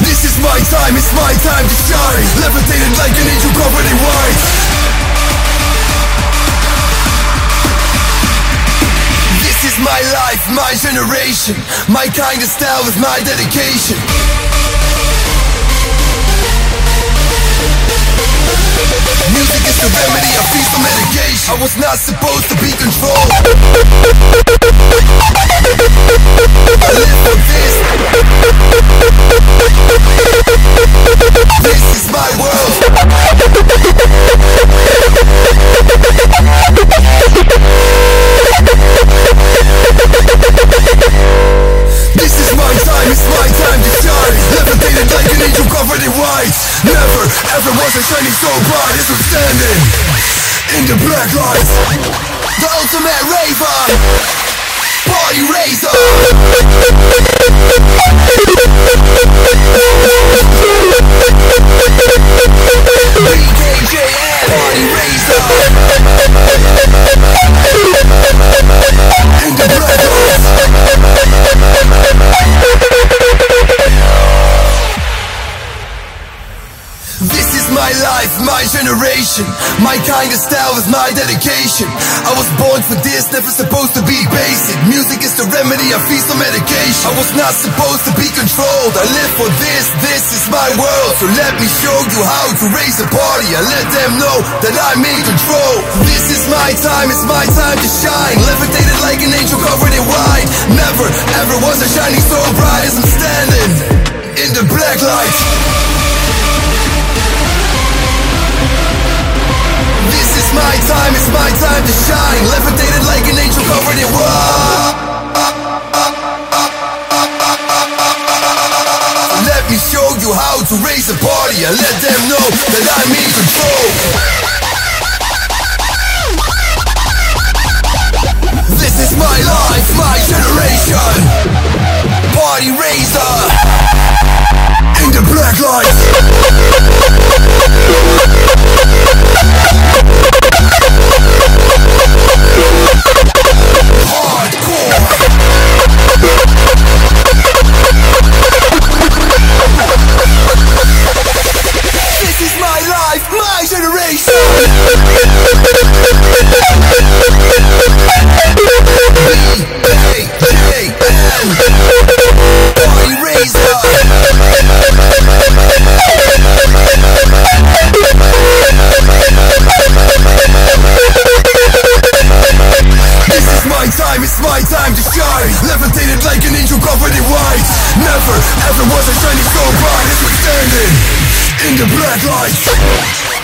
This is my time, it's my time to shine. Levitating like an angel covered in white This is my life, my generation. My kind of style with my dedication. Music is the remedy, I feel the medication I was not supposed to be controlled. I live for this. This is my world. This is my time, it's my time to shine. Levitated like an white. Never, ever was I shining so bright. As I'm standing In the black lights The ultimate raver. Party raiser life, my generation. My kind of style with my dedication. I was born for this, never supposed to be basic. Music is the remedy, I feast on medication. I was not supposed to be controlled. I live for this, this is my world. So let me show you how to raise a party. I let them know that I'm in control. This is my time, it's my time to shine. Levitated like an angel covered in white Never, ever was I shining so bright as I'm standing time, to shine Levitated like an angel covered in white Let me show you how to raise a party And let them know that I'm in control This is my life, my generation. Party raiser. In the black lights As it was a shining so bright as we standing in the black light.